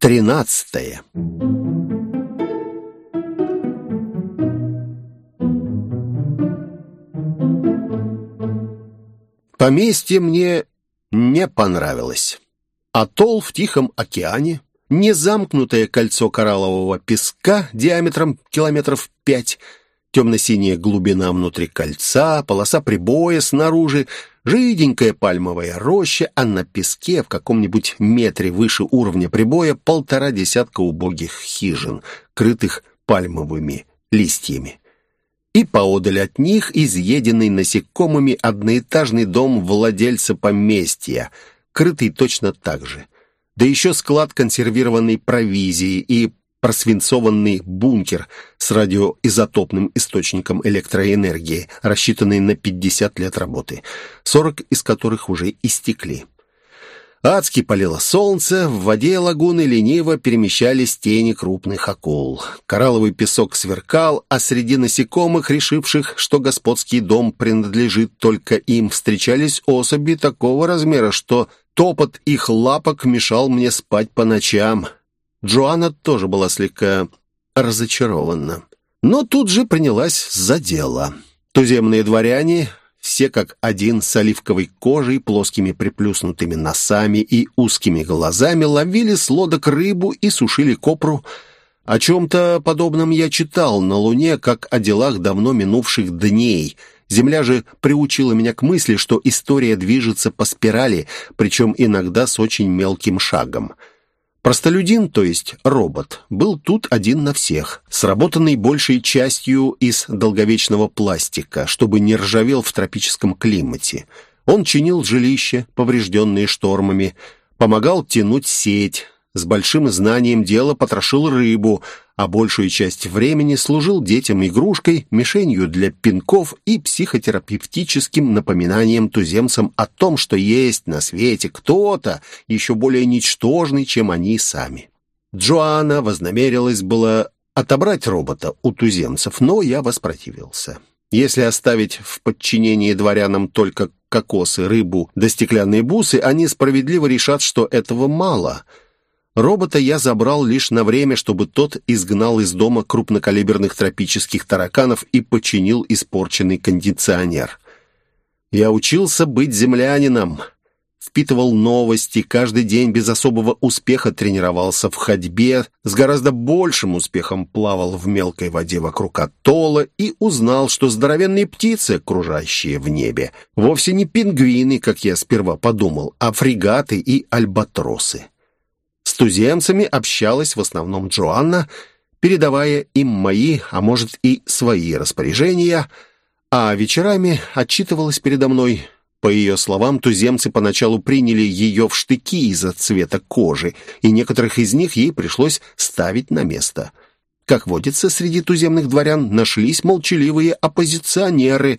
Тринадцатое. Поместье мне не понравилось. Атолл в Тихом океане, незамкнутое кольцо кораллового песка диаметром километров пять, темно-синяя глубина внутри кольца, полоса прибоя снаружи, жиденькая пальмовая роща, а на песке в каком-нибудь метре выше уровня прибоя полтора десятка убогих хижин, крытых пальмовыми листьями и поодаль от них изъеденный насекомыми одноэтажный дом владельца поместья, крытый точно так же. Да еще склад консервированной провизии и просвинцованный бункер с радиоизотопным источником электроэнергии, рассчитанный на 50 лет работы, 40 из которых уже истекли. Адски палило солнце, в воде лагуны лениво перемещались тени крупных акул. Коралловый песок сверкал, а среди насекомых, решивших, что господский дом принадлежит только им, встречались особи такого размера, что топот их лапок мешал мне спать по ночам. Джоанна тоже была слегка разочарована. Но тут же принялась за дело. Туземные дворяне все как один с оливковой кожей, плоскими приплюснутыми носами и узкими глазами ловили с лодок рыбу и сушили копру. О чем-то подобном я читал на Луне, как о делах давно минувших дней. Земля же приучила меня к мысли, что история движется по спирали, причем иногда с очень мелким шагом. Простолюдин, то есть робот, был тут один на всех, сработанный большей частью из долговечного пластика, чтобы не ржавел в тропическом климате. Он чинил жилища, поврежденные штормами, помогал тянуть сеть, с большим знанием дела потрошил рыбу, а большую часть времени служил детям игрушкой, мишенью для пинков и психотерапевтическим напоминанием туземцам о том, что есть на свете кто-то еще более ничтожный, чем они сами. Джоанна вознамерилась было отобрать робота у туземцев, но я воспротивился. Если оставить в подчинении дворянам только кокосы, рыбу да стеклянные бусы, они справедливо решат, что этого мало — Робота я забрал лишь на время, чтобы тот изгнал из дома крупнокалиберных тропических тараканов и починил испорченный кондиционер. Я учился быть землянином, впитывал новости, каждый день без особого успеха тренировался в ходьбе, с гораздо большим успехом плавал в мелкой воде вокруг атолла и узнал, что здоровенные птицы, окружающие в небе, вовсе не пингвины, как я сперва подумал, а фрегаты и альбатросы. Туземцами общалась в основном Джоанна, передавая им мои, а может и свои распоряжения, а вечерами отчитывалась передо мной. По ее словам, туземцы поначалу приняли ее в штыки из-за цвета кожи, и некоторых из них ей пришлось ставить на место. Как водится, среди туземных дворян нашлись молчаливые оппозиционеры,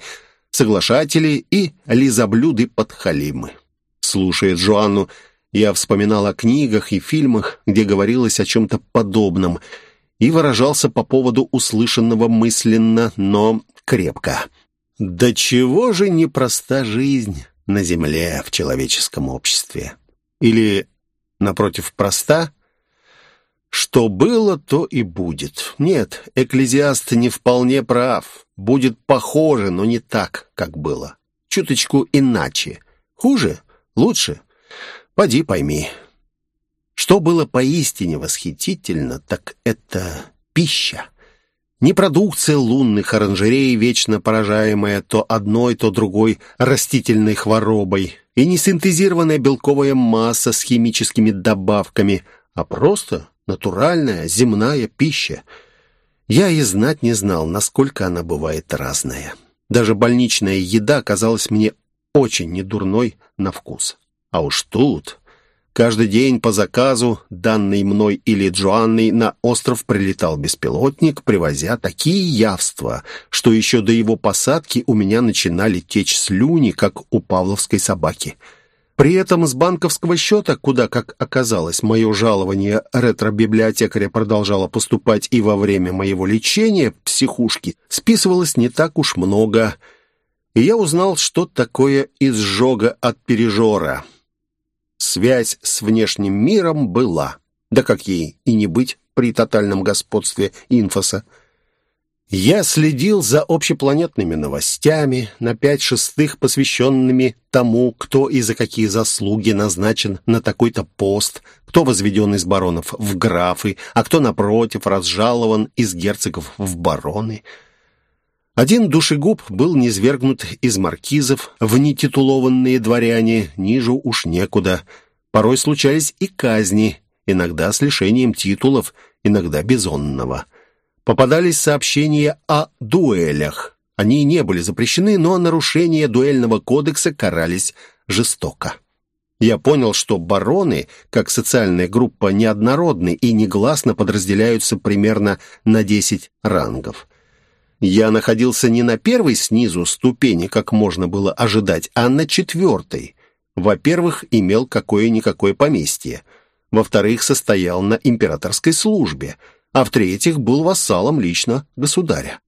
соглашатели и лизоблюды-подхалимы. Слушая Джоанну, я вспоминал о книгах и фильмах, где говорилось о чем-то подобном, и выражался по поводу услышанного мысленно, но крепко. Да чего же непроста жизнь на земле в человеческом обществе? Или, напротив, проста? Что было, то и будет. Нет, экклезиаст не вполне прав. Будет похоже, но не так, как было. Чуточку иначе. Хуже? Лучше? Поди пойми. Что было поистине восхитительно, так это пища. Не продукция лунных оранжерей, вечно поражаемая то одной, то другой растительной хворобой, и не синтезированная белковая масса с химическими добавками, а просто натуральная земная пища. Я и знать не знал, насколько она бывает разная. Даже больничная еда казалась мне очень недурной на вкус. А уж тут... Каждый день по заказу, данный мной или Джоанной, на остров прилетал беспилотник, привозя такие явства, что еще до его посадки у меня начинали течь слюни, как у павловской собаки. При этом с банковского счета, куда, как оказалось, мое жалование ретро-библиотекаря продолжало поступать и во время моего лечения психушки, списывалось не так уж много. И я узнал, что такое изжога от пережора — Связь с внешним миром была. Да как ей и не быть при тотальном господстве инфоса? Я следил за общепланетными новостями, на пять шестых посвященными тому, кто и за какие заслуги назначен на такой-то пост, кто возведен из баронов в графы, а кто, напротив, разжалован из герцогов в бароны. Один душегуб был низвергнут из маркизов в нетитулованные дворяне, ниже уж некуда. Порой случались и казни, иногда с лишением титулов, иногда безонного. Попадались сообщения о дуэлях. Они не были запрещены, но нарушения дуэльного кодекса карались жестоко. Я понял, что бароны, как социальная группа, неоднородны и негласно подразделяются примерно на 10 рангов. Я находился не на первой снизу ступени, как можно было ожидать, а на четвертой. Во-первых, имел какое-никакое поместье – во-вторых, состоял на императорской службе, а в-третьих, был вассалом лично государя.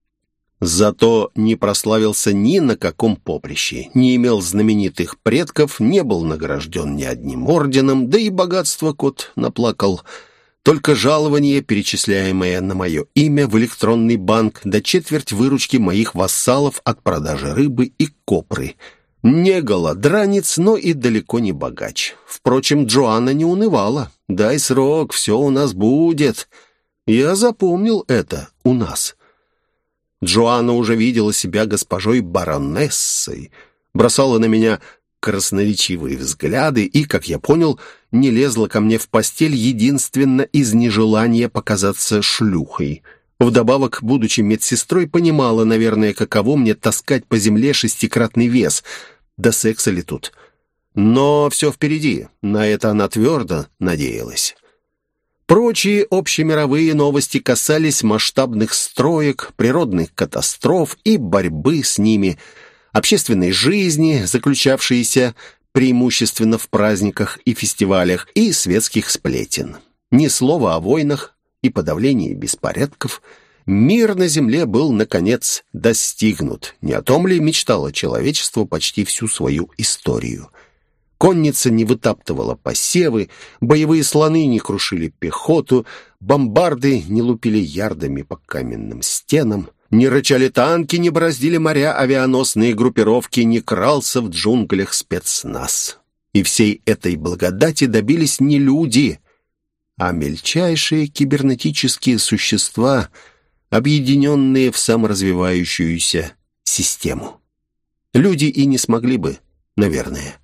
Зато не прославился ни на каком поприще, не имел знаменитых предков, не был награжден ни одним орденом, да и богатство кот наплакал. Только жалование, перечисляемое на мое имя в электронный банк, до четверть выручки моих вассалов от продажи рыбы и копры – не голодранец, но и далеко не богач. Впрочем, Джоанна не унывала. «Дай срок, все у нас будет». Я запомнил это «у нас». Джоанна уже видела себя госпожой баронессой, бросала на меня красноречивые взгляды и, как я понял, не лезла ко мне в постель единственно из нежелания показаться шлюхой. Вдобавок, будучи медсестрой, понимала, наверное, каково мне таскать по земле шестикратный вес — до секса ли тут? Но все впереди, на это она твердо надеялась. Прочие общемировые новости касались масштабных строек, природных катастроф и борьбы с ними, общественной жизни, заключавшейся преимущественно в праздниках и фестивалях, и светских сплетен. Ни слова о войнах и подавлении беспорядков – Мир на Земле был, наконец, достигнут. Не о том ли мечтало человечество почти всю свою историю? Конница не вытаптывала посевы, боевые слоны не крушили пехоту, бомбарды не лупили ярдами по каменным стенам, не рычали танки, не бороздили моря авианосные группировки, не крался в джунглях спецназ. И всей этой благодати добились не люди, а мельчайшие кибернетические существа — объединенные в саморазвивающуюся систему. Люди и не смогли бы, наверное.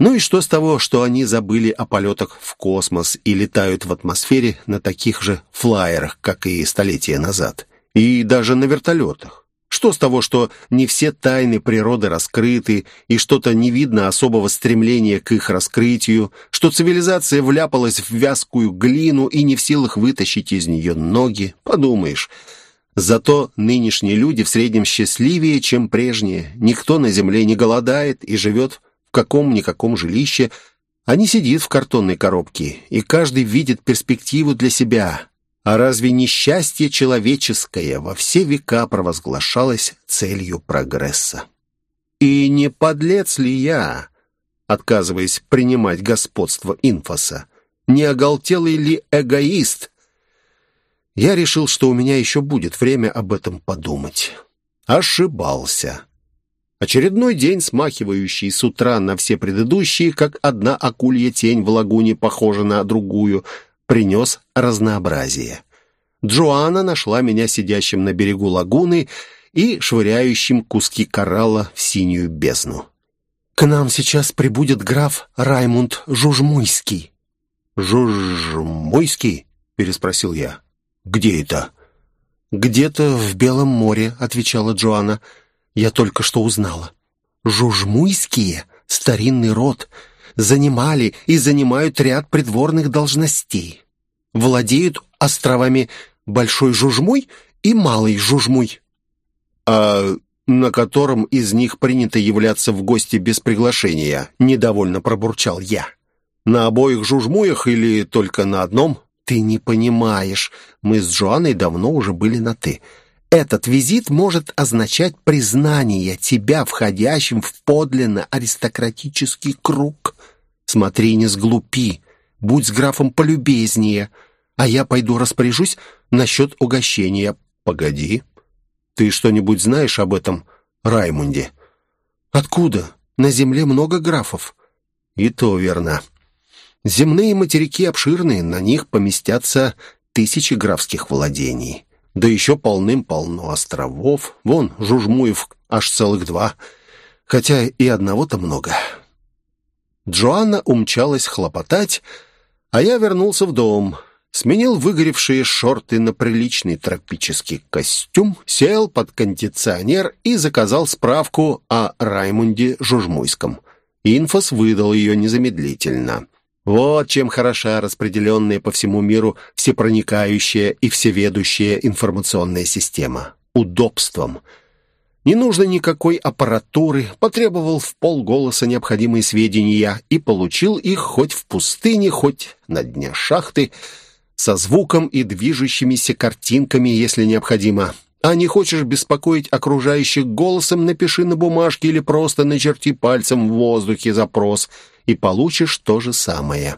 Ну и что с того, что они забыли о полетах в космос и летают в атмосфере на таких же флайерах, как и столетия назад, и даже на вертолетах? Что с того, что не все тайны природы раскрыты, и что-то не видно особого стремления к их раскрытию, что цивилизация вляпалась в вязкую глину и не в силах вытащить из нее ноги? Подумаешь. Зато нынешние люди в среднем счастливее, чем прежние. Никто на земле не голодает и живет в каком-никаком жилище, а не сидит в картонной коробке, и каждый видит перспективу для себя, а разве несчастье человеческое во все века провозглашалось целью прогресса? И не подлец ли я, отказываясь принимать господство инфоса? Не оголтелый ли эгоист? Я решил, что у меня еще будет время об этом подумать. Ошибался. Очередной день, смахивающий с утра на все предыдущие, как одна акулья тень в лагуне похожа на другую — принес разнообразие. Джоанна нашла меня сидящим на берегу лагуны и швыряющим куски коралла в синюю бездну. «К нам сейчас прибудет граф Раймунд Жужмуйский». «Жужмуйский?» — переспросил я. «Где это?» «Где-то в Белом море», — отвечала Джоанна. «Я только что узнала. Жужмуйские — старинный род, занимали и занимают ряд придворных должностей. Владеют островами Большой Жужмуй и Малый Жужмуй. А на котором из них принято являться в гости без приглашения, недовольно пробурчал я. На обоих Жужмуях или только на одном? Ты не понимаешь. Мы с Джоанной давно уже были на «ты». Этот визит может означать признание тебя входящим в подлинно аристократический круг. Смотри, не сглупи. Будь с графом полюбезнее, а я пойду распоряжусь насчет угощения. Погоди, ты что-нибудь знаешь об этом Раймунде? Откуда? На земле много графов. И то верно. Земные материки обширные, на них поместятся тысячи графских владений. Да еще полным-полно островов. Вон, Жужмуев аж целых два. Хотя и одного-то много. Джоанна умчалась хлопотать, а я вернулся в дом. Сменил выгоревшие шорты на приличный тропический костюм, сел под кондиционер и заказал справку о Раймунде Жужмуйском. Инфос выдал ее незамедлительно. Вот чем хороша распределенная по всему миру всепроникающая и всеведущая информационная система. Удобством. Не нужно никакой аппаратуры, потребовал в полголоса необходимые сведения и получил их хоть в пустыне, хоть на дне шахты, со звуком и движущимися картинками, если необходимо. А не хочешь беспокоить окружающих голосом, напиши на бумажке или просто начерти пальцем в воздухе запрос, и получишь то же самое.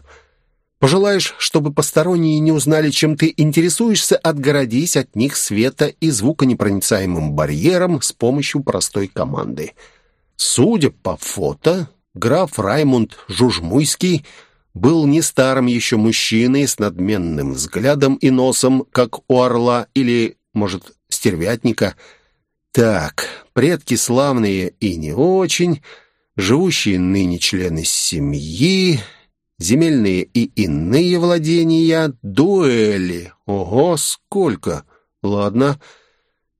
Пожелаешь, чтобы посторонние не узнали, чем ты интересуешься, отгородись от них света и звуконепроницаемым барьером с помощью простой команды. Судя по фото, граф Раймунд Жужмуйский был не старым еще мужчиной с надменным взглядом и носом, как у орла или, может, стервятника. Так, предки славные и не очень, живущие ныне члены семьи, земельные и иные владения, дуэли. Ого, сколько! Ладно,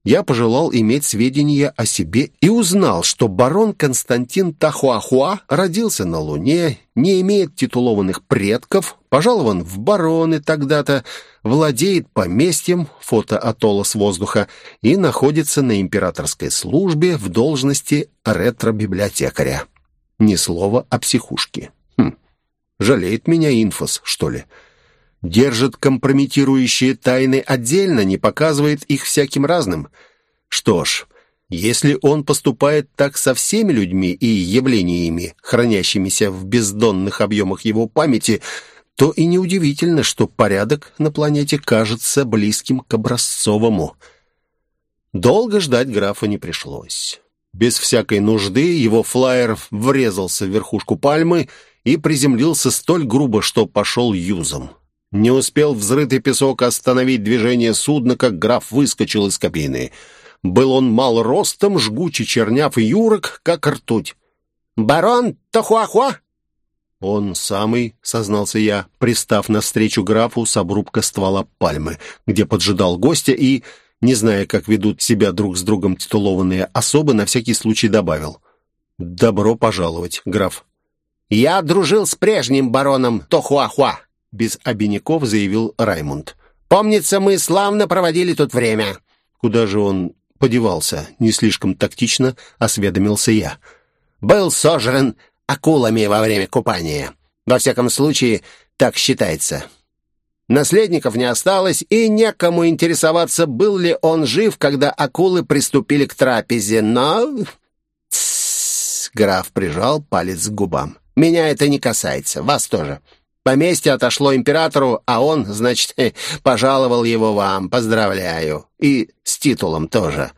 я пожелал иметь сведения о себе и узнал, что барон Константин Тахуахуа родился на Луне, не имеет титулованных предков, пожалован в бароны тогда-то, владеет поместьем, фото атолла с воздуха, и находится на императорской службе в должности ретро-библиотекаря. Ни слова о психушке. Жалеет меня инфос, что ли?» держит компрометирующие тайны отдельно, не показывает их всяким разным. Что ж, если он поступает так со всеми людьми и явлениями, хранящимися в бездонных объемах его памяти, то и неудивительно, что порядок на планете кажется близким к образцовому. Долго ждать графа не пришлось. Без всякой нужды его флайер врезался в верхушку пальмы и приземлился столь грубо, что пошел юзом. Не успел взрытый песок остановить движение судна, как граф выскочил из кабины. Был он мал ростом, жгучий черняв и юрок, как ртуть. «Барон Тахуахуа?» «Он самый», — сознался я, пристав навстречу графу с обрубка ствола пальмы, где поджидал гостя и, не зная, как ведут себя друг с другом титулованные особы, на всякий случай добавил. «Добро пожаловать, граф». «Я дружил с прежним бароном Тохуахуа», без обиняков заявил Раймунд. «Помнится, мы славно проводили тут время». «Куда же он подевался?» Не слишком тактично осведомился я. «Был сожран акулами во время купания. Во всяком случае, так считается. Наследников не осталось, и некому интересоваться, был ли он жив, когда акулы приступили к трапезе, но...» Тссс, граф прижал палец к губам. «Меня это не касается, вас тоже. Поместье отошло императору, а он, значит, пожаловал его вам. Поздравляю. И с титулом тоже.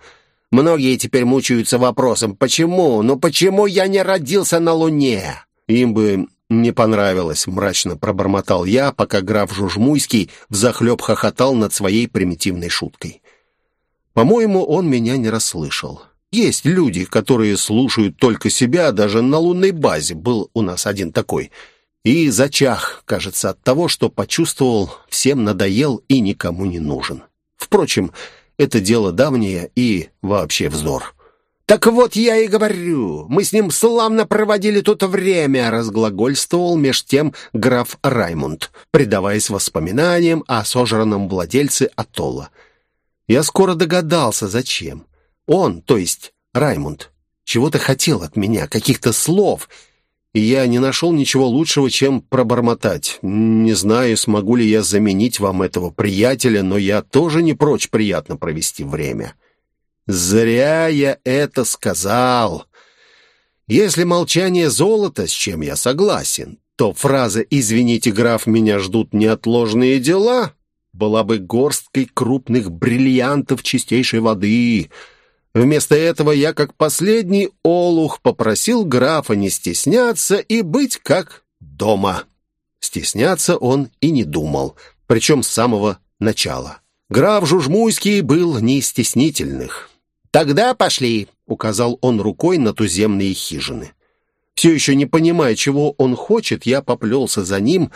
Многие теперь мучаются вопросом, почему? Ну почему я не родился на Луне? Им бы не понравилось, мрачно пробормотал я, пока граф Жужмуйский взахлеб хохотал над своей примитивной шуткой. По-моему, он меня не расслышал. Есть люди, которые слушают только себя, даже на лунной базе был у нас один такой — и зачах, кажется, от того, что почувствовал, всем надоел и никому не нужен. Впрочем, это дело давнее и вообще вздор. «Так вот я и говорю, мы с ним славно проводили тут время», разглагольствовал меж тем граф Раймунд, предаваясь воспоминаниям о сожранном владельце Атолла. Я скоро догадался, зачем. Он, то есть Раймунд, чего-то хотел от меня, каких-то слов — и я не нашел ничего лучшего, чем пробормотать. Не знаю, смогу ли я заменить вам этого приятеля, но я тоже не прочь приятно провести время. Зря я это сказал. Если молчание золото, с чем я согласен, то фраза «Извините, граф, меня ждут неотложные дела» была бы горсткой крупных бриллиантов чистейшей воды. Вместо этого я, как последний олух, попросил графа не стесняться и быть как дома. Стесняться он и не думал, причем с самого начала. Граф Жужмуйский был не из стеснительных. «Тогда пошли», — указал он рукой на туземные хижины. Все еще не понимая, чего он хочет, я поплелся за ним.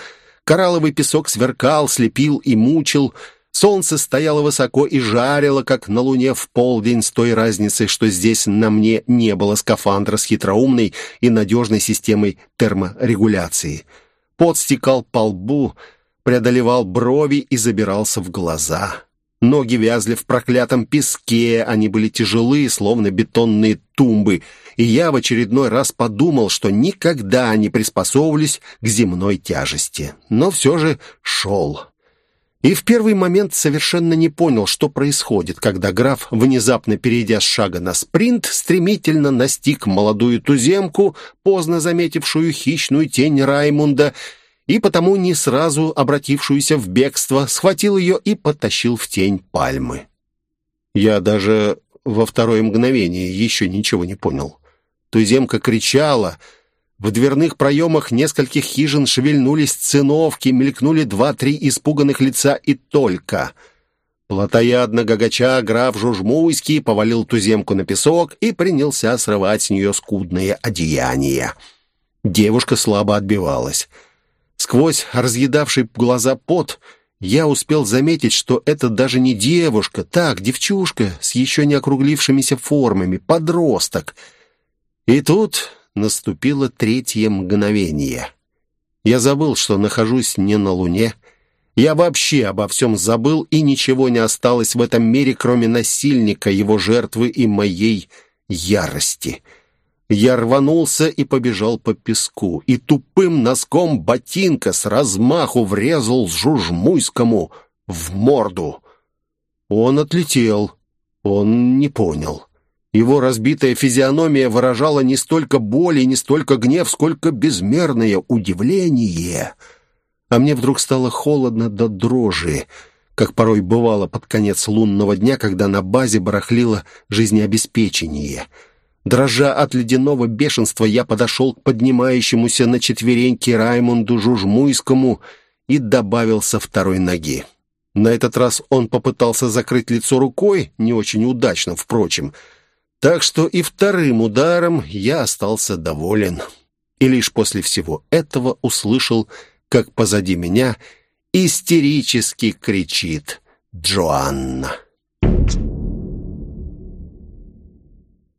Коралловый песок сверкал, слепил и мучил. Солнце стояло высоко и жарило, как на луне в полдень, с той разницей, что здесь на мне не было скафандра с хитроумной и надежной системой терморегуляции. Пот стекал по лбу, преодолевал брови и забирался в глаза. Ноги вязли в проклятом песке, они были тяжелые, словно бетонные тумбы, и я в очередной раз подумал, что никогда не приспособлюсь к земной тяжести. Но все же шел. И в первый момент совершенно не понял, что происходит, когда граф, внезапно перейдя с шага на спринт, стремительно настиг молодую туземку, поздно заметившую хищную тень Раймунда, и потому не сразу обратившуюся в бегство, схватил ее и потащил в тень пальмы. Я даже во второе мгновение еще ничего не понял. Туземка кричала. В дверных проемах нескольких хижин шевельнулись циновки, мелькнули два-три испуганных лица и только. Платоядно гагача граф Жужмуйский повалил туземку на песок и принялся срывать с нее скудные одеяния. Девушка слабо отбивалась. Сквозь разъедавший глаза пот я успел заметить, что это даже не девушка, так, девчушка с еще не округлившимися формами, подросток. И тут наступило третье мгновение. Я забыл, что нахожусь не на Луне. Я вообще обо всем забыл, и ничего не осталось в этом мире, кроме насильника, его жертвы и моей ярости. Я рванулся и побежал по песку, и тупым носком ботинка с размаху врезал Жужмуйскому в морду. Он отлетел. Он не понял. Его разбитая физиономия выражала не столько боль и не столько гнев, сколько безмерное удивление. А мне вдруг стало холодно до дрожи, как порой бывало под конец лунного дня, когда на базе барахлило жизнеобеспечение — Дрожа от ледяного бешенства, я подошел к поднимающемуся на четвереньки Раймонду Жужмуйскому и добавил со второй ноги. На этот раз он попытался закрыть лицо рукой, не очень удачно, впрочем. Так что и вторым ударом я остался доволен. И лишь после всего этого услышал, как позади меня истерически кричит Джоанна.